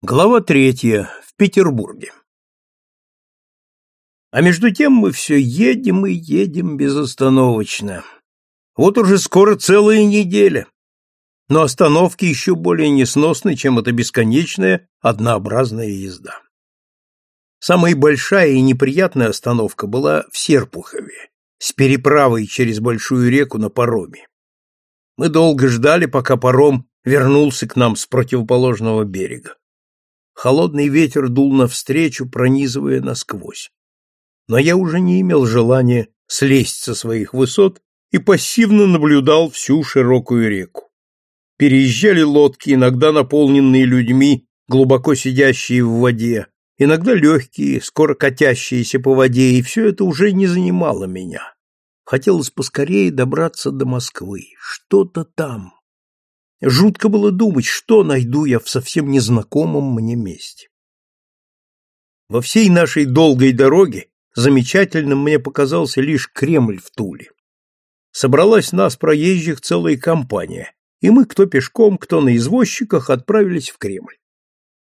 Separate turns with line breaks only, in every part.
Глава третья. В Петербурге. А между тем мы все едем и едем безостановочно. Вот уже скоро целая неделя. Но остановки еще более несносны, чем эта бесконечная однообразная езда. Самая большая и неприятная остановка была в Серпухове, с переправой через большую реку на пароме. Мы долго ждали, пока паром вернулся к нам с противоположного берега. Холодный ветер дул навстречу, пронизывая насквозь. Но я уже не имел желания слезть со своих высот и пассивно наблюдал всю широкую реку. Переезжали лодки, иногда наполненные людьми, глубоко сидящие в воде, иногда легкие, скоро катящиеся по воде, и все это уже не занимало меня. Хотелось поскорее добраться до Москвы. Что-то там, Жутко было думать, что найду я в совсем незнакомом мне месте. Во всей нашей долгой дороге замечательным мне показался лишь Кремль в Туле. Собралась нас проезжих целая компания, и мы, кто пешком, кто на извозчиках, отправились в Кремль.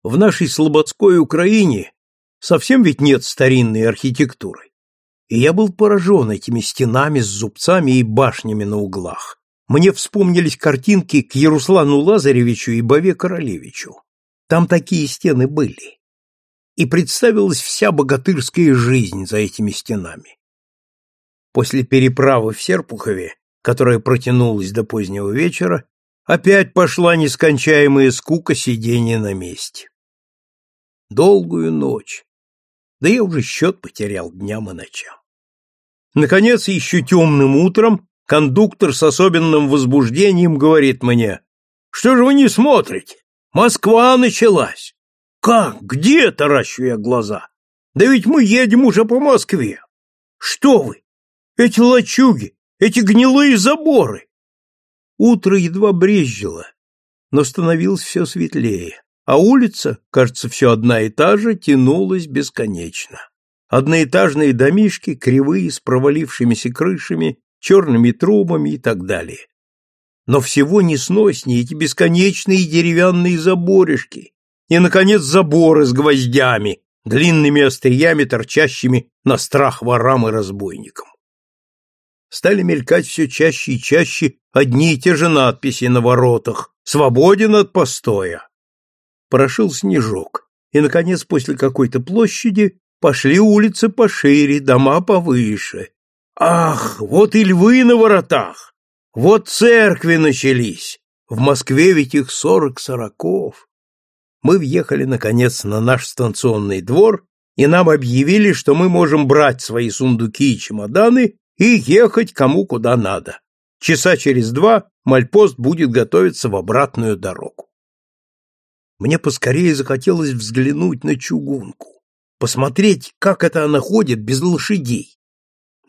В нашей слободской Украине совсем ведь нет старинной архитектуры. И я был поражен этими стенами с зубцами и башнями на углах мне вспомнились картинки к Яруслану Лазаревичу и Бове Королевичу. Там такие стены были. И представилась вся богатырская жизнь за этими стенами. После переправы в Серпухове, которая протянулась до позднего вечера, опять пошла нескончаемая скука сидения на месте. Долгую ночь. Да я уже счет потерял дням и ночам. Наконец, еще темным утром Кондуктор с особенным возбуждением говорит мне, «Что же вы не смотрите? Москва началась!» «Как? Где?» — таращу я глаза. «Да ведь мы едем уже по Москве!» «Что вы? Эти лачуги, эти гнилые заборы!» Утро едва брезжило, но становилось все светлее, а улица, кажется, все одна и та же, тянулась бесконечно. Одноэтажные домишки, кривые, с провалившимися крышами, черными трубами и так далее. Но всего несноснее эти бесконечные деревянные заборишки и, наконец, заборы с гвоздями, длинными остриями, торчащими на страх ворам и разбойникам. Стали мелькать все чаще и чаще одни и те же надписи на воротах «Свободен от постоя». Прошил снежок, и, наконец, после какой-то площади пошли улицы пошире, дома повыше, Ах, вот и львы на воротах! Вот церкви начались! В Москве ведь их сорок сороков. Мы въехали, наконец, на наш станционный двор, и нам объявили, что мы можем брать свои сундуки и чемоданы и ехать кому куда надо. Часа через два мальпост будет готовиться в обратную дорогу. Мне поскорее захотелось взглянуть на чугунку, посмотреть, как это она ходит без лошадей.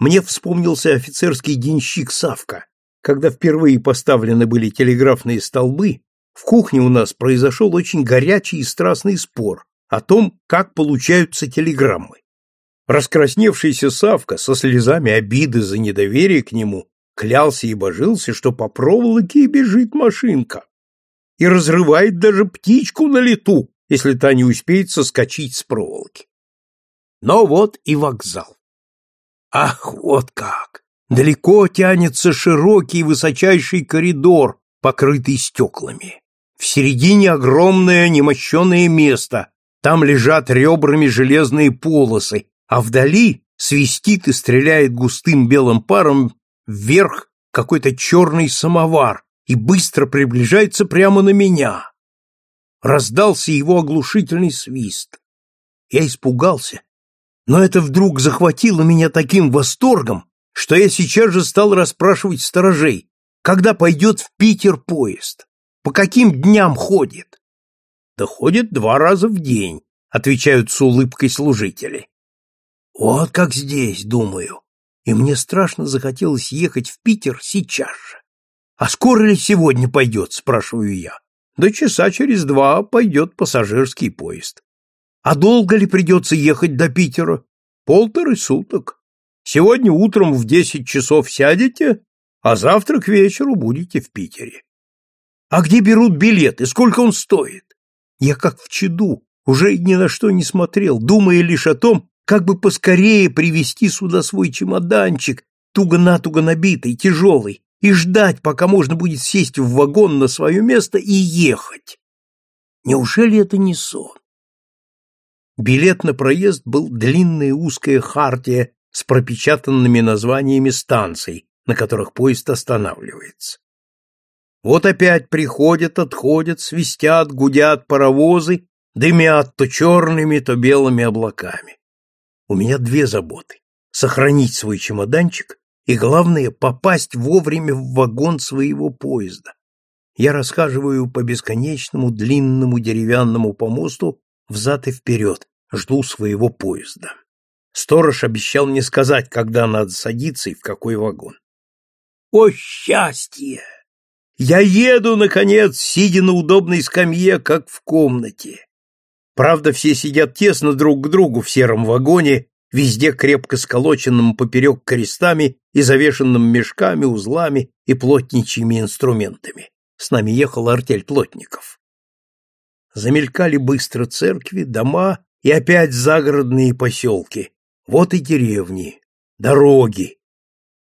Мне вспомнился офицерский денщик Савка. Когда впервые поставлены были телеграфные столбы, в кухне у нас произошел очень горячий и страстный спор о том, как получаются телеграммы. Раскрасневшийся Савка со слезами обиды за недоверие к нему клялся и божился, что по проволоке бежит машинка и разрывает даже птичку на лету, если та не успеет соскочить с проволоки. Но вот и вокзал. Ах, вот как! Далеко тянется широкий высочайший коридор, покрытый стеклами. В середине огромное немощенное место, там лежат ребрами железные полосы, а вдали свистит и стреляет густым белым паром вверх какой-то черный самовар и быстро приближается прямо на меня. Раздался его оглушительный свист. Я испугался но это вдруг захватило меня таким восторгом, что я сейчас же стал расспрашивать сторожей, когда пойдет в Питер поезд, по каким дням ходит. Да ходит два раза в день, отвечают с улыбкой служители. Вот как здесь, думаю, и мне страшно захотелось ехать в Питер сейчас же. А скоро ли сегодня пойдет, спрашиваю я. Да часа через два пойдет пассажирский поезд. А долго ли придется ехать до Питера? Полторы суток. Сегодня утром в десять часов сядете, а завтра к вечеру будете в Питере. А где берут билет и сколько он стоит? Я как в чаду, уже ни на что не смотрел, думая лишь о том, как бы поскорее привезти сюда свой чемоданчик, туго-натуго набитый, тяжелый, и ждать, пока можно будет сесть в вагон на свое место и ехать. Неужели это не сон? Билет на проезд был длинная узкая хартия с пропечатанными названиями станций, на которых поезд останавливается. Вот опять приходят, отходят, свистят, гудят паровозы, дымят то черными, то белыми облаками. У меня две заботы — сохранить свой чемоданчик и, главное, попасть вовремя в вагон своего поезда. Я расхаживаю по бесконечному длинному деревянному помосту взад и вперед, жду своего поезда. Сторож обещал мне сказать, когда надо садиться и в какой вагон. О, счастье! Я еду, наконец, сидя на удобной скамье, как в комнате. Правда, все сидят тесно друг к другу в сером вагоне, везде крепко сколоченном поперек крестами и завешенном мешками, узлами и плотничьими инструментами. С нами ехала артель плотников. Замелькали быстро церкви, дома и опять загородные поселки. Вот и деревни, дороги.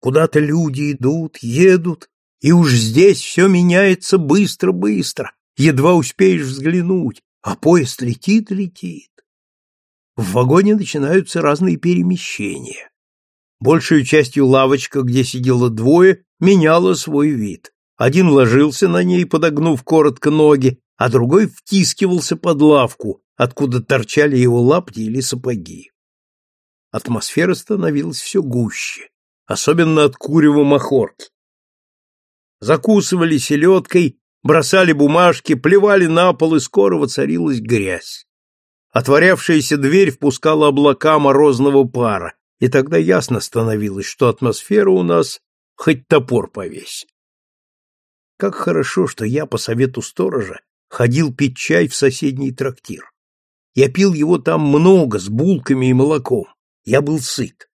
Куда-то люди идут, едут, и уж здесь все меняется быстро-быстро. Едва успеешь взглянуть, а поезд летит-летит. В вагоне начинаются разные перемещения. Большую частью лавочка, где сидело двое, меняла свой вид. Один ложился на ней, подогнув коротко ноги, а другой втискивался под лавку, откуда торчали его лапти или сапоги. Атмосфера становилась все гуще, особенно от курева махорки. Закусывали селедкой бросали бумажки, плевали на пол, и скоро воцарилась грязь. Отворявшаяся дверь впускала облака морозного пара, и тогда ясно становилось, что атмосфера у нас хоть топор повесь. Как хорошо, что я по совету сторожа ходил пить чай в соседний трактир. Я пил его там много, с булками и молоком. Я был сыт.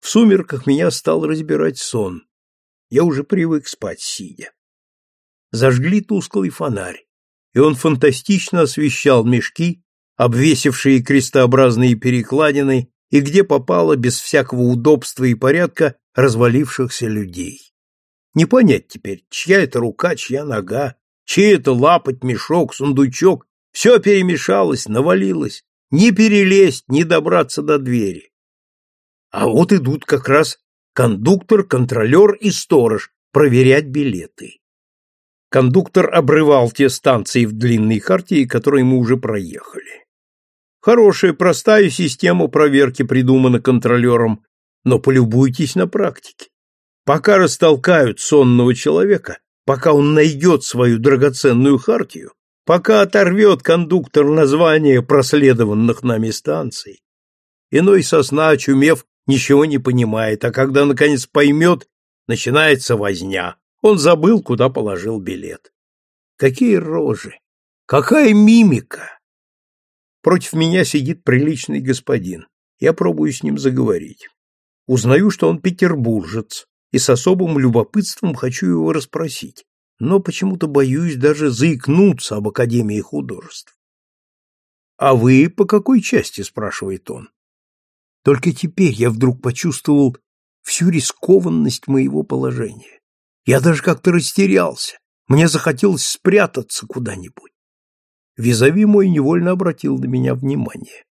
В сумерках меня стал разбирать сон. Я уже привык спать сидя зажгли тусклый фонарь, и он фантастично освещал мешки, обвесившие крестообразные перекладины, и где попало без всякого удобства и порядка развалившихся людей. Не понять теперь, чья это рука, чья нога, чей это лапоть, мешок, сундучок, все перемешалось, навалилось, не перелезть, не добраться до двери. А вот идут как раз кондуктор, контролер и сторож проверять билеты. Кондуктор обрывал те станции в длинной карте, которые мы уже проехали. Хорошая, простая система проверки придумана контролером, но полюбуйтесь на практике. Пока растолкают сонного человека, пока он найдет свою драгоценную хартию, пока оторвет кондуктор название проследованных нами станций, иной сосна, очумев, ничего не понимает, а когда, наконец, поймет, начинается возня, он забыл, куда положил билет. Какие рожи! Какая мимика! Против меня сидит приличный господин. Я пробую с ним заговорить. Узнаю, что он петербуржец, и с особым любопытством хочу его расспросить, но почему-то боюсь даже заикнуться об Академии художеств. «А вы по какой части?» — спрашивает он. Только теперь я вдруг почувствовал всю рискованность моего положения. Я даже как-то растерялся. Мне захотелось спрятаться куда-нибудь. Визави мой невольно обратил на меня внимание.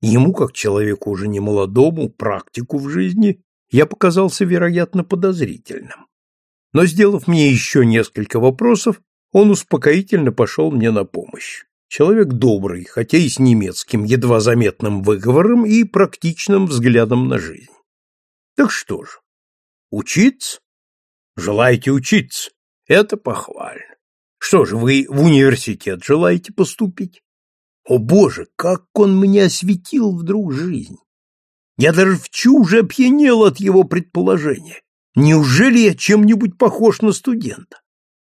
Ему, как человеку уже не молодому, практику в жизни, я показался, вероятно, подозрительным. Но, сделав мне еще несколько вопросов, он успокоительно пошел мне на помощь. Человек добрый, хотя и с немецким, едва заметным выговором и практичным взглядом на жизнь. Так что же, учиться? Желаете учиться? Это похвально. Что же, вы в университет желаете поступить? О, Боже, как он мне осветил вдруг жизнь! Я даже в чуже опьянел от его предположения. Неужели я чем-нибудь похож на студента?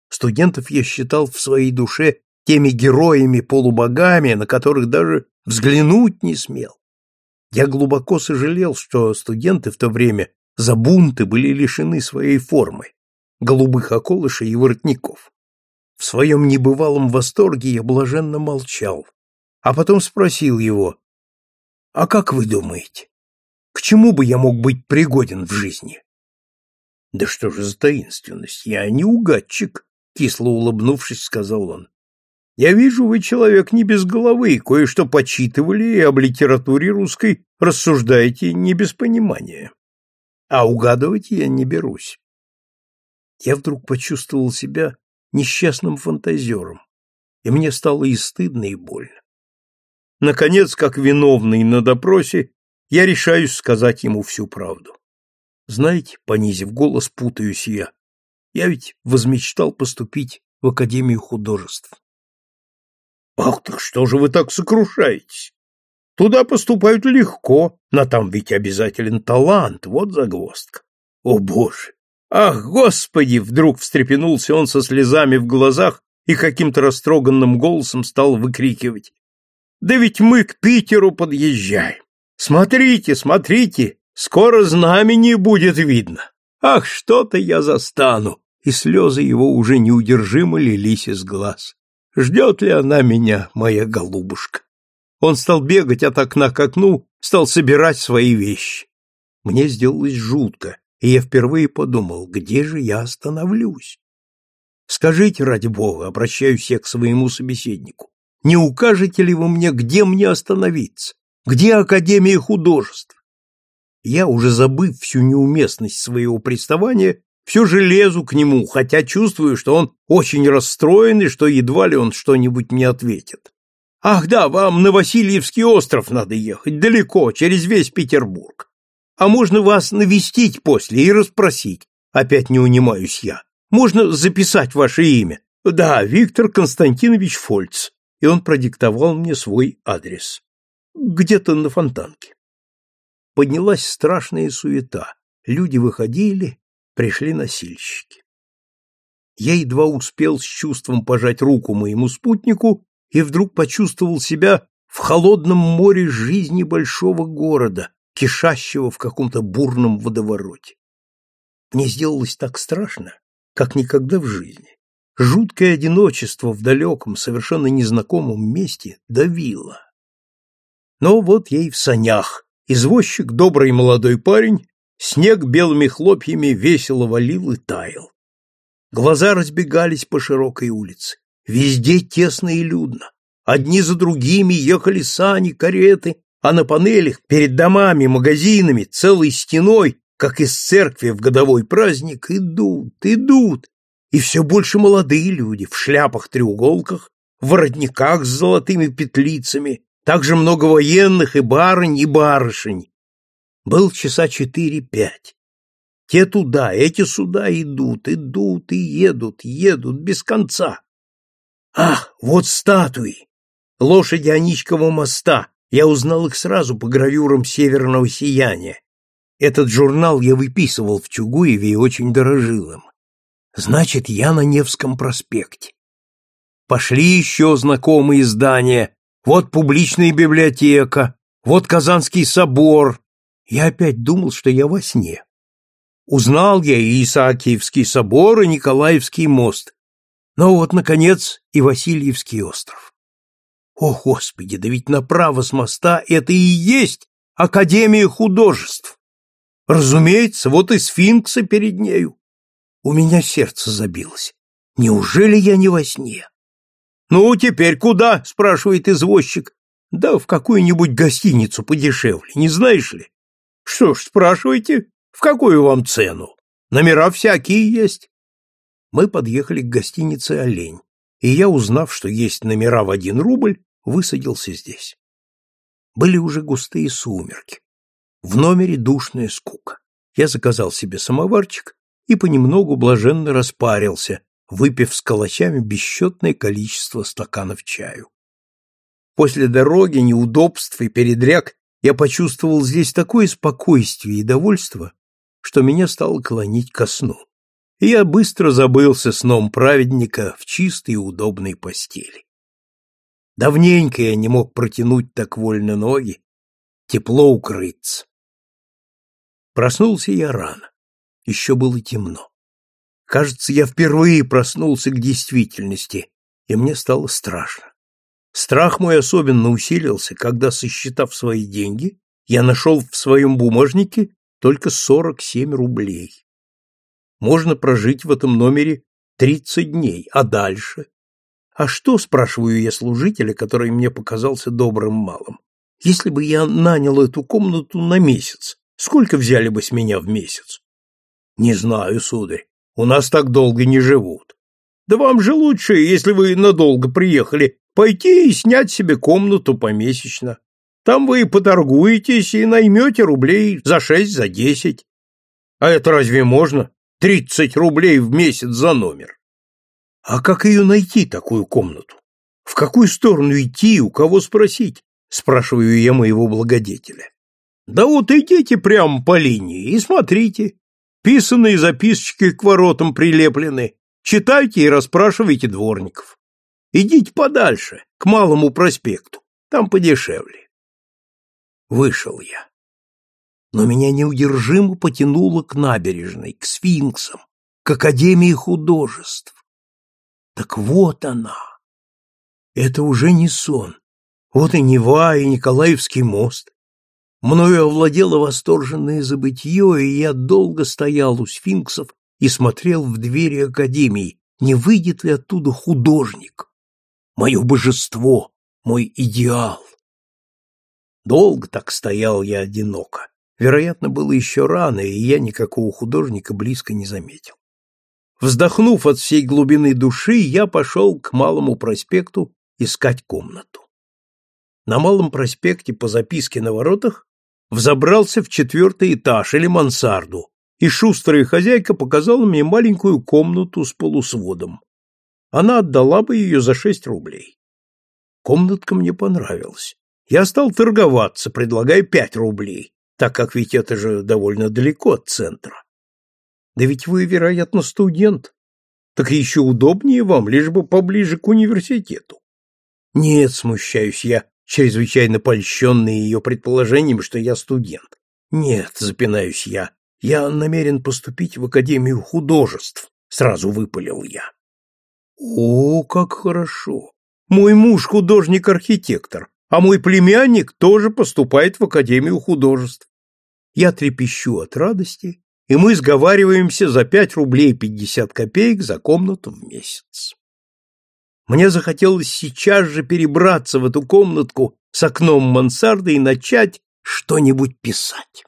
Студентов я считал в своей душе теми героями-полубогами, на которых даже взглянуть не смел. Я глубоко сожалел, что студенты в то время за бунты были лишены своей формы, голубых околышей и воротников. В своем небывалом восторге я блаженно молчал, а потом спросил его, «А как вы думаете, к чему бы я мог быть пригоден в жизни?» «Да что же за таинственность? Я не угадчик», — кисло улыбнувшись, сказал он. «Я вижу, вы человек не без головы, кое-что почитывали и об литературе русской рассуждаете не без понимания. А угадывать я не берусь». Я вдруг почувствовал себя несчастным фантазером, и мне стало и стыдно, и больно. Наконец, как виновный на допросе, я решаюсь сказать ему всю правду. Знаете, понизив голос, путаюсь я. Я ведь возмечтал поступить в Академию художеств. Ах, так что же вы так сокрушаетесь? Туда поступают легко, но там ведь обязателен талант, вот загвоздка. О, Боже! Ах, Господи! Вдруг встрепенулся он со слезами в глазах и каким-то растроганным голосом стал выкрикивать. Да ведь мы к Питеру подъезжаем. Смотрите, смотрите, Скоро знамени будет видно. Ах, что-то я застану!» И слезы его уже неудержимо лились из глаз. «Ждет ли она меня, моя голубушка?» Он стал бегать от окна к окну, стал собирать свои вещи. Мне сделалось жутко, и я впервые подумал, где же я остановлюсь? Скажите, ради бога, обращаюсь я к своему собеседнику, не укажете ли вы мне, где мне остановиться? Где Академия художеств? Я, уже забыв всю неуместность своего приставания, все же лезу к нему, хотя чувствую, что он очень расстроен и что едва ли он что-нибудь мне ответит. Ах да, вам на Васильевский остров надо ехать, далеко, через весь Петербург. А можно вас навестить после и расспросить. Опять не унимаюсь я. Можно записать ваше имя. Да, Виктор Константинович Фольц. И он продиктовал мне свой адрес. Где-то на Фонтанке поднялась страшная суета. Люди выходили, пришли носильщики. Я едва успел с чувством пожать руку моему спутнику и вдруг почувствовал себя в холодном море жизни большого города, кишащего в каком-то бурном водовороте. Мне сделалось так страшно, как никогда в жизни. Жуткое одиночество в далеком, совершенно незнакомом месте давило. Но вот я и в санях, Извозчик, добрый молодой парень, снег белыми хлопьями весело валил и таял. Глаза разбегались по широкой улице. Везде тесно и людно. Одни за другими ехали сани, кареты, а на панелях перед домами, магазинами, целой стеной, как из церкви в годовой праздник, идут, идут. И все больше молодые люди в шляпах-треуголках, в воротниках с золотыми петлицами, также много военных и барынь, и барышень. Был часа четыре-пять. Те туда, эти сюда идут, идут и едут, едут без конца. Ах, вот статуи! Лошади Аничкова моста. Я узнал их сразу по гравюрам северного сияния. Этот журнал я выписывал в Чугуеве и очень дорожил им. Значит, я на Невском проспекте. Пошли еще знакомые здания, вот публичная библиотека, вот Казанский собор. Я опять думал, что я во сне. Узнал я и Исаакиевский собор, и Николаевский мост. Но вот, наконец, и Васильевский остров. О, Господи, да ведь направо с моста это и есть Академия художеств. Разумеется, вот и сфинксы перед нею. У меня сердце забилось. Неужели я не во сне? «Ну, теперь куда?» — спрашивает извозчик. «Да в какую-нибудь гостиницу подешевле, не знаешь ли?» «Что ж, спрашивайте, в какую вам цену? Номера всякие есть». Мы подъехали к гостинице «Олень», и я, узнав, что есть номера в один рубль, высадился здесь. Были уже густые сумерки. В номере душная скука. Я заказал себе самоварчик и понемногу блаженно распарился, выпив с калачами бесчетное количество стаканов чаю. После дороги, неудобств и передряг я почувствовал здесь такое спокойствие и довольство, что меня стало клонить ко сну. И я быстро забылся сном праведника в чистой и удобной постели. Давненько я не мог протянуть так вольно ноги, тепло укрыться. Проснулся я рано, еще было темно. Кажется, я впервые проснулся к действительности, и мне стало страшно. Страх мой особенно усилился, когда, сосчитав свои деньги, я нашел в своем бумажнике только 47 рублей. Можно прожить в этом номере 30 дней, а дальше? А что, спрашиваю я служителя, который мне показался добрым малым, если бы я нанял эту комнату на месяц, сколько взяли бы с меня в месяц? Не знаю, сударь, у нас так долго не живут. Да вам же лучше, если вы надолго приехали, пойти и снять себе комнату помесячно. Там вы и поторгуетесь и наймете рублей за шесть, за десять. А это разве можно? Тридцать рублей в месяц за номер. А как ее найти, такую комнату? В какую сторону идти, у кого спросить? Спрашиваю я моего благодетеля. Да вот идите прямо по линии и смотрите. Писанные записочки к воротам прилеплены. Читайте и расспрашивайте дворников. Идите подальше, к Малому проспекту. Там подешевле. Вышел я. Но меня неудержимо потянуло к набережной, к сфинксам, к Академии художеств. Так вот она. Это уже не сон. Вот и Нева, и Николаевский мост. Мною овладело восторженное забытье, и я долго стоял у сфинксов и смотрел в двери Академии, не выйдет ли оттуда художник. Мое божество, мой идеал. Долго так стоял я одиноко. Вероятно, было еще рано, и я никакого художника близко не заметил. Вздохнув от всей глубины души, я пошел к Малому проспекту искать комнату. На Малом проспекте по записке на воротах взобрался в четвертый этаж или мансарду, и шустрая хозяйка показала мне маленькую комнату с полусводом. Она отдала бы ее за шесть рублей. Комнатка мне понравилась. Я стал торговаться, предлагая пять рублей, так как ведь это же довольно далеко от центра. Да ведь вы, вероятно, студент. Так еще удобнее вам, лишь бы поближе к университету. Нет, смущаюсь я, чрезвычайно польщенный ее предположением, что я студент. Нет, запинаюсь я, я намерен поступить в Академию художеств, сразу выпалил я. О, как хорошо! Мой муж художник-архитектор, а мой племянник тоже поступает в Академию художеств. Я трепещу от радости, и мы сговариваемся за пять рублей пятьдесят копеек за комнату в месяц. Мне захотелось сейчас же перебраться в эту комнатку с окном мансарды и начать что-нибудь писать.